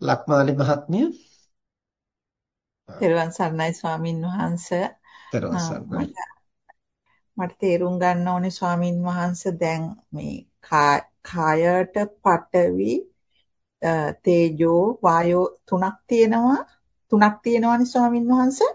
ලක්මාලි මහත්මිය. තෙරුවන් සරණයි ස්වාමින් වහන්සේ. තෙරුවන් සරණයි. මට තේරුම් ගන්න ඕනේ ස්වාමින් වහන්සේ දැන් මේ කායයට පඨවි තේජෝ වායෝ තුනක් තියෙනවා. තුනක් තියෙනවානේ ස්වාමින් වහන්සේ?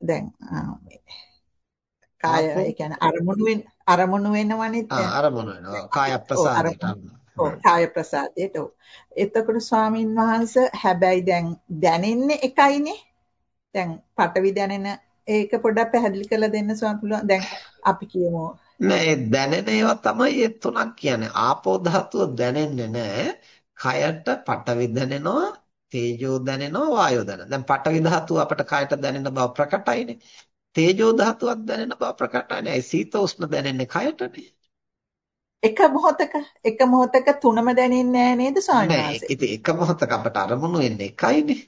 දැන් කාය ඒ කියන්නේ අරමුණු වෙන අරමුණු වෙනවනේ අරමුණු වෙනවා. කාය ප්‍රසාදයට ඔව්. කාය ප්‍රසාදයට ඔව්. එතකොට ස්වාමින් වහන්සේ හැබැයි දැන් දැනෙන්නේ එකයිනේ. දැන් පටවි දැනෙන ඒක පොඩ්ඩක් පැහැදිලි කරලා දෙන්න ස්වාමීන් පුළුවන්. දැන් අපි කියමු. නෑ දැනෙන ඒවා තමයි ඒ තුනක් කියන්නේ. ආපෝ ධාතුව දැනෙන්නේ නෑ. කයට පටවි දැනෙනවා තේජෝ දැනෙනවා වායෝ දැනෙනවා. දැන් පටවි ධාතුව අපට කයට දැනෙන බව ප්‍රකටයිනේ. තේජෝ ධාතුවක් දැනෙන බව ප්‍රකටයිනේ. සීත උෂ්ණ දැනෙන්නේ කයටනේ එක මොහොතක එක මොහොතක තුනම දැනෙන්නේ නැහැ නේද ස්වාමීන් වහන්සේ? එක මොහොතක අපට අරමුණු වෙන්නේ එකයිනේ.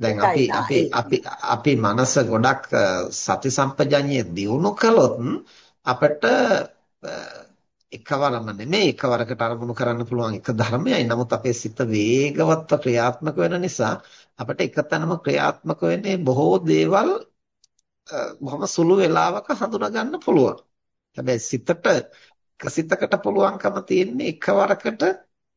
දැන් අපි අපි අපි අපි මනස ගොඩක් සති සම්පජඤ්ඤය දියුණු කළොත් අපිට එකවරම නෙමෙයි එකවරකට අරමුණු කරන්න පුළුවන් එක ධර්මයයි. නමුත් අපේ සිත වේගවත්ව ක්‍රියාත්මක වෙන නිසා අපිට එකතැනම ක්‍රියාත්මක වෙන්නේ බොහෝ දේවල් බොහොම සුළු වේලාවක හඳුනා ගන්න පුළුවන්. හැබැයි සිතට කසිතකට පුළුවන්කම තියෙන්නේ එකවරකට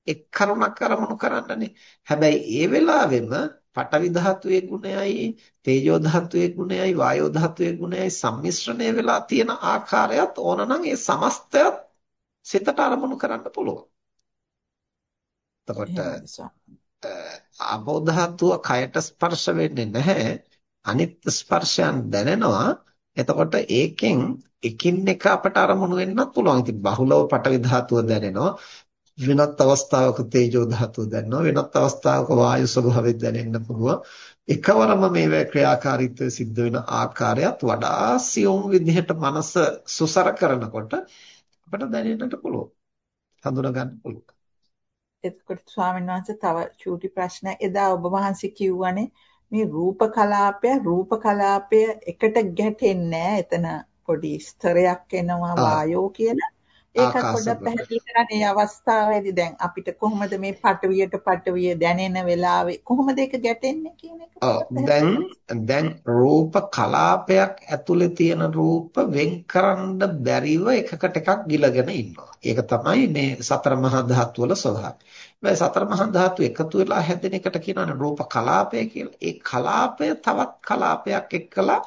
එක් කරුණක් අරමුණු කරන්නනේ. හැබැයි ඒ වෙලාවෙම පඨවි ධාතුවේ ගුණයයි, තේජෝ ධාතුවේ ගුණයයි, වායෝ ධාතුවේ ගුණයයි සම්මිශ්‍රණය වෙලා තියෙන ආකාරයත් ඕනනම් ඒ සමස්තයත් සිතට අරමුණු කරන්න පුළුවන්. එතකොට ආපෝ ධාතුව කයට ස්පර්ශ වෙන්නේ නැහැ. අනිත් ස්පර්ශයන් දැනෙනවා. එතකොට ඒකෙන් එකින් එක අපට අරමුණු වෙන්නත් පුළුවන්. ඉතින් බහුලව පටවි ධාතුව දැනෙනවා. වෙනත් අවස්ථාවක තේජෝ ධාතුව දැනෙනවා. වෙනත් අවස්ථාවක වායු ස්වභාවය දැනෙන්න පුළුවන්. එකවරම මේ ක්‍රියාකාරීත්වය සිද්ධ වෙන ආකාරයත් වඩා සියුම් විදිහට මනස සුසර කරනකොට අපට දැනෙන්නට පුළුවන්. හඳුනා ගන්න පුළුවන්. එතකොට ස්වාමීන් වහන්සේ තව චූටි ප්‍රශ්න එදා ඔබ වහන්සේ කිව්වනේ මේ රූප කලාපය රූප කලාපය එකට ගැටෙන්නේ එතන පොඩි ස්තරයක් එනවා වායෝ කියලා. ඒකත් පොඩ්ඩක් පැහැදිලි කරන්න අවස්ථාවේදී දැන් අපිට කොහොමද මේ පටවියට පටවිය දැනෙන වෙලාවේ කොහොමද ඒක ගැටෙන්නේ කියන එක දැන් දැන් රූප කලාපයක් ඇතුලේ තියෙන රූප වෙන්කරන්න බැරිව එකකට එකක් ගිලගෙන ඉන්නවා. ඒක තමයි මේ සතර මහා ධාතු වල ස්වභාවය. මේ සතර මහා ධාතු එකතු වෙලා හැදෙන එකට කියනවානේ රූප කලාපය කියලා. ඒ කලාපය තවත් කලාපයක් එක්කලා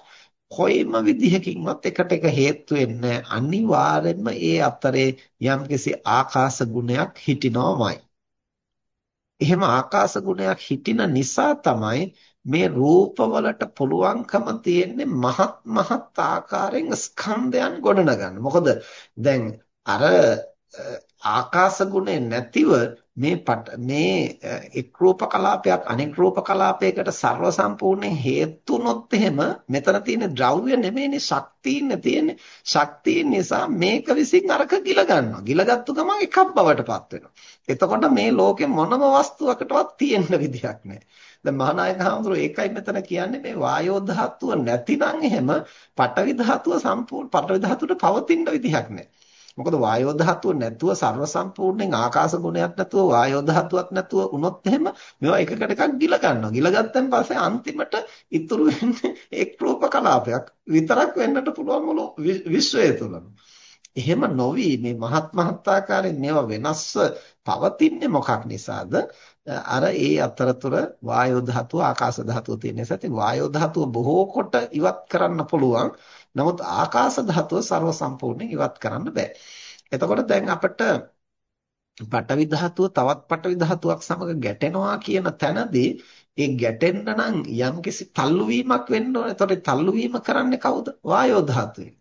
කොයිම විදිහකින්වත් එකට එක හේතු වෙන්නේ අනිවාර්යෙන්ම ඒ අතරේ යම්කිසි ආකාශ ගුණයක් හිටිනවමයි. එහෙම ආකාශ ගුණයක් හිටින නිසා තමයි මේ රූපවලට පුළුවන්කම තියෙන්නේ මහත් මහත් ආකාරයෙන් ස්කන්ධයන් ගොඩනගන්න. මොකද දැන් අර ආකාශ ගුණේ නැතිව මේ මේ එක් රූප කලාපයක් අනෙක් රූප කලාපයකට ਸਰව සම්පූර්ණ හේතුනොත් එහෙම මෙතන තියෙන ද්‍රව්‍ය නෙමෙයිනේ ශක්තියින්නේ තියෙන්නේ ශක්තිය නිසා මේක විසින් අරක ගිල ගන්නවා. ගිලගත්තු ගමන් එකක් බවටපත් වෙනවා. එතකොට මේ ලෝකේ මොනම වස්තුවකටවත් තියෙන්න විදියක් නැහැ. දැන් මහානායක හඳුරෝ ඒකයි මෙතන කියන්නේ මේ වායෝ ධාතුව නැතිනම් එහෙම පඨවි ධාතුව සම්පූර්ණ පඨවි ධාතුවට පවතින විදියක් නැහැ. මොකද වායෝ ධාතුව නැතුව ਸਰව සම්පූර්ණයෙන් ආකාශ ගුණයක් නැතුව වායෝ ධාතුවක් නැතුව වුණොත් එහෙම මේවා එකකට එකක් ගිල ගන්නවා. ගිල ගත්තන් පස්සේ අන්තිමට ඉතුරු වෙන්නේ එක් රූප කලාපයක් විතරක් වෙන්නට පුළුවන් මුළු විශ්වය තුළම. එහෙම නොවි මේ මහත් මහත් ආකාරයෙන් මේවා වෙනස්ව පවතින්නේ මොකක් නිසාද? අර ඒ අතරතුර වායෝ ධාතුව ආකාශ ධාතුව තියෙන නිසා ඉතින් වායෝ ධාතුව බොහෝ කොට ඉවත් කරන්න පුළුවන්. නමුත් ආකාශ ධාතුව ਸਰව සම්පූර්ණයෙන් ඉවත් කරන්න බෑ. එතකොට දැන් අපිට පටවි ධාතුව තවත් පටවි ධාතුවක් සමග ගැටෙනවා කියන තැනදී ඒ ගැටෙන්න නම් යම්කිසි තල්ලු වීමක් වෙන්න ඕනේ. එතකොට තල්ලු වීම කරන්නේ කවුද? වායෝ ධාතුවෙන්.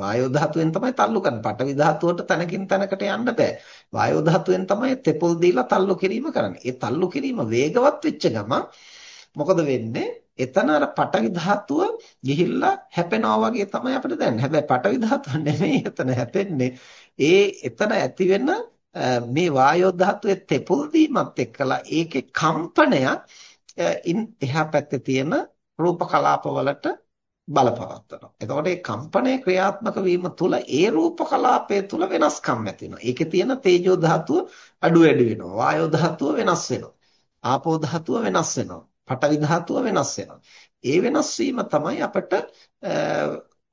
වායෝ ධාතුවෙන් තමයි තල්ලු කරන්නේ. පටවි ධාතුවට තැනකින් තැනකට යන්න බෑ. වායෝ ධාතුවෙන් තමයි තෙපොල් දීලා තල්ලු කිරීම කරන්නේ. ඒ තල්ලු කිරීම වේගවත් වෙච්ච ගමන් මොකද වෙන්නේ? එතන අර පටවි ධාතුව ගිහිල්ලා හැපෙනවා වගේ තමයි අපිට දැනෙන්නේ. හැබැයි පටවි ධාතුව නෙමෙයි එතන හැපෙන්නේ. ඒ එතන ඇති වෙන මේ වායෝ ධාතුවේ තෙපුල් දීමත් එක්කලා ඒකේ කම්පනයක් ඉන් එහා පැත්තේ තියෙන රූප කලාපවලට බලපවත්වනවා. එතකොට මේ කම්පනයේ ක්‍රියාත්මක වීම තුළ ඒ රූප කලාපය තුළ වෙනස්කම් ඇති වෙනවා. ඒකේ තියෙන තේජෝ ධාතුව අඩු වැඩි වෙනවා. වායෝ ධාතුව වෙනස් වෙනවා. ආපෝ ධාතුව වෙනස් වෙනවා. පඨවි ධාතුව වෙනස් වෙනවා. ඒ වෙනස් වීම තමයි අපිට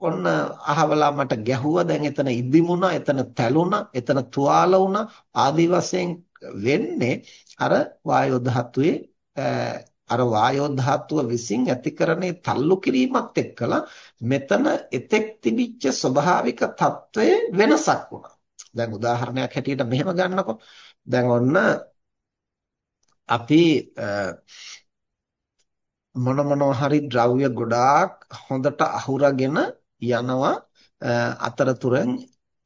ඔන්න අහවලා මට ගැහුවා දැන් එතන ඉදිමුණා එතන තැළුණා එතන තුවාල වුණා ආදි වශයෙන් වෙන්නේ අර වායෝ ධාතුවේ අර වායෝ ධාතුව විසින් ඇතිකරණේ තල්ලු කිරීමත් එක්කලා මෙතන එතෙක් තිබිච්ච ස්වභාවික తত্ত্বය වෙනසක් වුණා. දැන් උදාහරණයක් හැටියට මෙහෙම ගන්නකො. දැන් ඔන්න අපි මොන මොනවා හරි ද්‍රව්‍ය ගොඩාක් හොඳට අහුරගෙන යනවා අතරතුරෙන්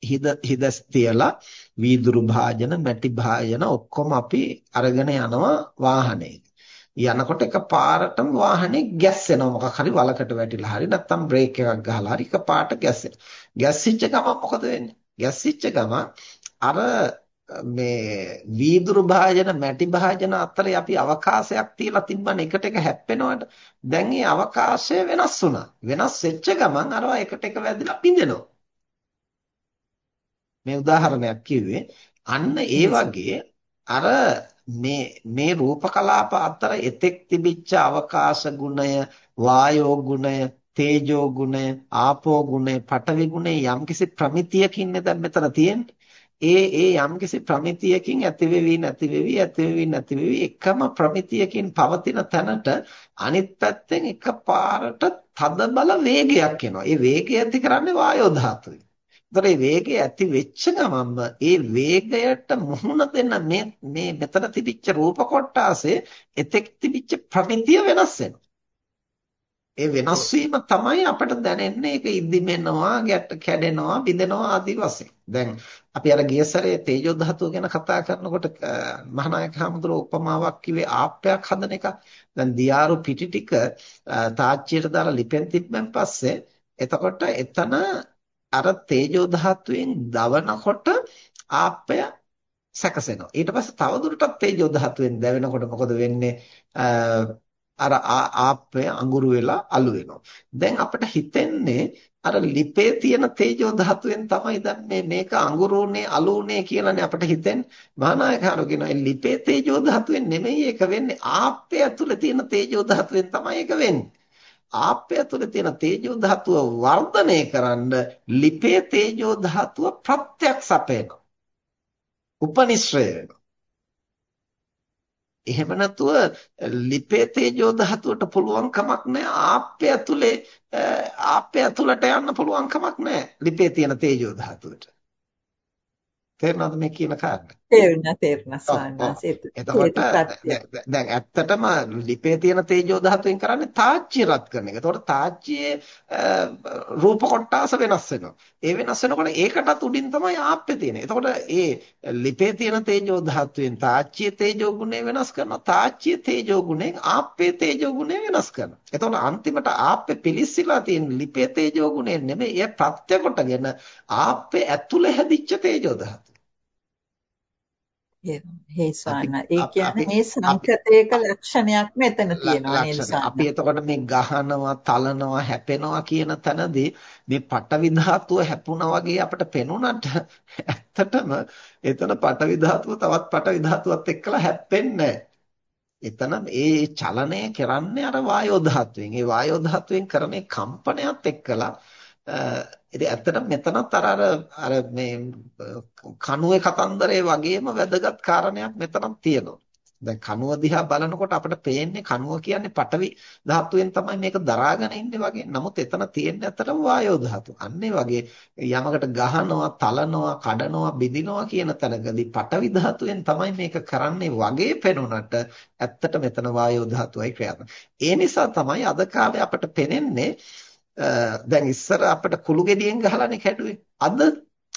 හිද හිදස් තියලා වීදුරු භාජන මැටි භාජන ඔක්කොම අපි අරගෙන යනවා වාහනේ. යනකොට එක පාරටම වාහනේ ගැස්සෙනවා. මොකක් හරි වලකට වැටිලා හරි නැත්නම් බ්‍රේක් එකක් ගහලා හරි එක පාට ගැස්සෙනවා. ගැස්සිච්ච ගමන් මොකද වෙන්නේ? ගැස්සිච්ච ගමන් අර මේ වීදුරු භාජන මැටි භාජන අතරේ අපි අවකාශයක් තියලා තිබ්බනේ. එකට එක හැප්පෙනවට. දැන් මේ අවකාශය වෙනස් වුණා. වෙනස් වෙච්ච ගමන් අරවා එකට එක වැදිලා පිඳෙනවා මේ උදාහරණයක් කිව්වේ අන්න ඒ වගේ අර මේ මේ රූප කලාප අතර එතෙක් තිබිච්ච අවකාශ ගුණය වායෝ ගුණය තේජෝ ගුණය ආපෝ ගුණය පඨවි ගුණය යම්කිසි ප්‍රමිතියකින් දැන් මෙතන තියෙන්නේ ඒ ඒ යම්කිසි ප්‍රමිතියකින් ඇතිවෙවි නැතිවෙවි ඇතිවෙවි නැතිවෙවි එකම ප්‍රමිතියකින් පවතින තැනට අනිත් පැත්තෙන් එකපාරට තද බල වේගයක් එනවා. ඒ වේගය ඇති කරන්නේ වායෝ ධාතුවයි. ඒතර මේ වේගය ඇති වෙච්ච ගමන්ම ඒ වේගයට මුහුණ දෙන්න මේ මේ මෙතන තිබිච්ච රූප කොටාසේ එතෙක් තිබිච්ච ප්‍රමිතිය වෙනස් වෙනවා. ඒ වෙනස් වීම තමයි අපිට දැනෙන්නේ ඒක ඉදිමෙනවා, ගැට කැඩෙනවා, බිඳෙනවා ආදී වශයෙන්. දැන් අපි අර ගියසරේ තේජෝ ධාතුව ගැන කතා කරනකොට මහානායක හඳුරෝ උපමාවක් කිව්වේ ආප්පයක් හදන එක. දැන් දියාරු පිටි ටික තාච්චියට දාලා ලිපෙන් තිබ්බන් පස්සේ එතකොට එතන අර තේජෝ ධාතුවෙන් දවනකොට ආප්පය සැකසෙනවා. ඊට පස්සේ තවදුරටත් තේජෝ ධාතුවෙන් දැවෙනකොට මොකද වෙන්නේ? අර ආප්පය අඟුරු වෙලා අලු වෙනවා. දැන් අපිට හිතෙන්නේ අර ලිපේ තියෙන තේජෝ ධාතුවෙන් තමයි දැන් මේ මේක අඟුරුනේ අලුනේ කියලානේ අපිට හිතෙන්නේ. මහානායකහරු කියනවා ලිපේ තේජෝ ධාතුවෙන් නෙමෙයි ඒක වෙන්නේ ආප්පය ඇතුලේ තියෙන තේජෝ ධාතුවෙන් තමයි ඒක වෙන්නේ. ආප්පය තුළ තියෙන තේජෝ ධාතුව වර්ධනය කරන්න ලිපේ තේජෝ ධාතුව ප්‍රත්‍යක්ෂ අපේනවා. උපනිශ්‍රය වෙනවා. එහෙම නැතුව ලිපේ තේජෝ ධාතුවට පුළුවන් කමක් නැහැ ආප්පය ඇතුලේ ආප්පය ඇතුළට යන්න පුළුවන් කමක් නැහැ ලිපේ තියෙන තේජෝ ධාතුවට තේරෙනවද මේ කියන කාරණා තේරුණා තේරුණා ස්වාමීන් එතකොට දැන් ඇත්තටම ලිපේ තියෙන තේජෝ ධාතුවෙන් කරන්නේ තාච්චිය රත් කරන එක. එතකොට තාච්චියේ රූප කොටාස වෙනස් වෙනවා. ඒ වෙනස් වෙනකොට ඒකටත් උඩින් තමයි ආප්පේ තියෙන්නේ. එතකොට ඒ ලිපේ තියෙන තේජෝ ධාතුවෙන් තාච්චියේ තේජෝ ගුණය වෙනස් කරනවා. තාච්චියේ තේජෝ ගුණයෙන් ආප්පේ තේජෝ ගුණය වෙනස් කරනවා. එතකොට අන්තිමට ආප්පේ පිලිස්සලා තියෙන ලිපේ තේජෝ ගුණය නෙමෙයි. ඒ ප්‍රත්‍ය කොටගෙන ආප්පේ ඇතුලේ හැදිච්ච තේජෝ ධාතුව. හේ ස්වාමීන් ඒ කියන්නේ මේ සංකතයක ලක්ෂණයක් මෙතන තියෙනවා නේද අපි එතකොට මේ ගහනවා, තලනවා, හැපෙනවා කියන තැනදී මේ පටවි ධාතුව හැපුණා වගේ අපිට පෙනුනට ඇත්තටම එතන පටවි ධාතුව තවත් පටවි ධාතුවත් එක්කලා හැප්පෙන්නේ එතන ඒ චලනය කරන්නේ අර වායෝ ධාතුවෙන්. ඒ වායෝ ධාතුවෙන් කරන කම්පනයත් එක්කලා ඉතින් ඇත්තටම මෙතනත් අර අර අර මේ කණුවේ කතන්දරේ වගේම වැදගත් කාරණයක් මෙතනක් තියෙනවා. දැන් කණුව දිහා බලනකොට අපිට පේන්නේ කණුව කියන්නේ පටවි ධාතුවෙන් තමයි මේක දරාගෙන ඉන්නේ වගේ. නමුත් එතන තියෙන්නේ ඇත්තටම වායෝ ධාතුව. අන්න වගේ යමකට ගහනවා, තලනවා, කඩනවා, බිඳිනවා කියන තැනකදී පටවි ධාතුවෙන් තමයි මේක කරන්නේ වගේ පෙනුනට ඇත්තට මෙතන වායෝ ධාතුවයි ක්‍රියාත්මක. ඒ නිසා තමයි අද කාලේ අපිට පෙනෙන්නේ දැන් ඉස්සර අපිට කුළු ගෙඩියෙන් ගහලානේ කැඩුවේ. අද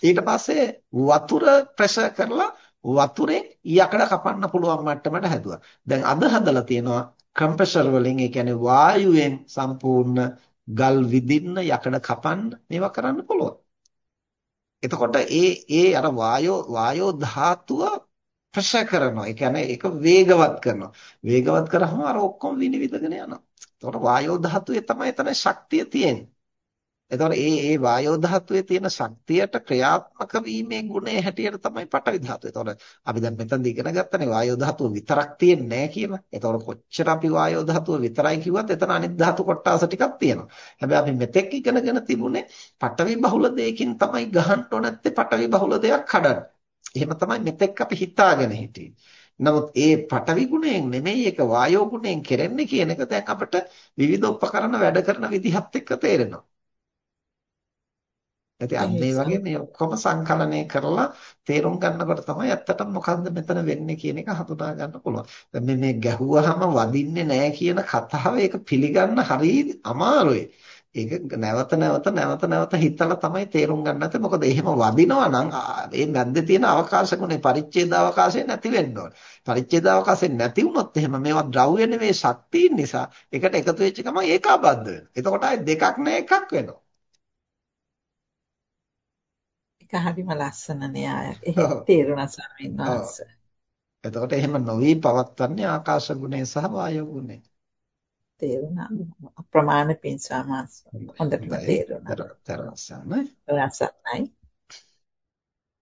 ඊට පස්සේ වතුර ප්‍රෙෂර් කරලා වතුරෙන් යකඩ කපන්න පුළුවන් මට්ටමට හැදුවා. දැන් අද හදලා තියෙනවා කම්ප්‍රෙසර් වලින් ඒ කියන්නේ වායුවෙන් සම්පූර්ණ ගල් විදින්න යකඩ කපන්න මේවා කරන්න පුළුවන්. එතකොට ඒ ඒ අර වායෝ වායෝ ධාතුව ප්‍රෙෂර් කරනවා. ඒ කියන්නේ ඒක වේගවත් කරනවා. වේගවත් කරාම අර ඔක්කොම විනිවිදගෙන යනවා. එතකොට වායෝ ධාතුවේ තමයි එතන ශක්තිය තියෙන්නේ. එතකොට ඒ ඒ වායෝ ධාතුවේ තියෙන ශක්තියට ක්‍රියාත්මක වීමේ ගුණය හැටියට තමයි පඨවි ධාතුව. එතකොට අපි දැන් මෙතනදී ඉගෙන ගත්තනේ වායෝ ධාතුව විතරක් තියෙන්නේ නැහැ කියලා. එතකොට කොච්චර අපි වායෝ ධාතුව විතරයි කිව්වත් එතන අනිත් ධාතු කොටස ටිකක් තියෙනවා. හැබැයි අපි මෙතෙක් ඉගෙනගෙන තිබුණේ පඨවි බහුල දෙයකින් තමයි ගහන්න ඕන නැත්තේ පඨවි බහුල දෙයක් කඩන්න. එහෙම තමයි මෙතෙක් අපි හිතාගෙන හිටියේ. නමුත් ඒ පඨවි ගුණයෙන් නෙමෙයි ඒක වායෝ ගුණයෙන් කෙරෙන්නේ කියන එක දැන් අපිට විවිධ උපකරණ වැඩ කරන විදිහත් එක්ක තේරෙනවා. ඉතින් අන්න ඒ වගේ මේ ඔක්කොම සංකලනය කරලා තේරුම් ගන්නකොට තමයි ඇත්තටම මොකද්ද මෙතන වෙන්නේ කියන එක හඳුනා ගන්න පුළුවන්. දැන් මේ මේ ගැහුවාම වදින්නේ නැහැ කියන කතාව ඒක පිළිගන්න හරි අමාරුයි. ඒක නැවත නැවත නැවත නැවත හිතලා තමයි තේරුම් ගන්න නැත්නම් මොකද එහෙම වදිනවා නම් මේ මැද්දේ තියෙන අවකාශ ගුණේ පරිච්ඡේද අවකාශය නැති වෙන්න ඕනේ. පරිච්ඡේද අවකාශය නැති වුණොත් එහෙම මේවා ද්‍රව්‍ය නෙවෙයි ශක්තියින් නිසා එකට එකතු වෙච්ච ගමන් ඒකාබද්ධ වෙනවා. එතකොට ආයේ දෙකක් නෑ එකක් වෙනවා. ඒක හරිම ලස්සන න්‍යායක්. එහෙම තේරුණා ස්වාමීන් වහන්සේ. එතකොට එහෙම නොවි පවත්වන්නේ ආකාශ ගුණය සහ වායු ගුණය. තේරුණා. අප්‍රමාණ පින් ස්වාමීන් හොඳටම තේරුණා. තරසනයි. රසයි.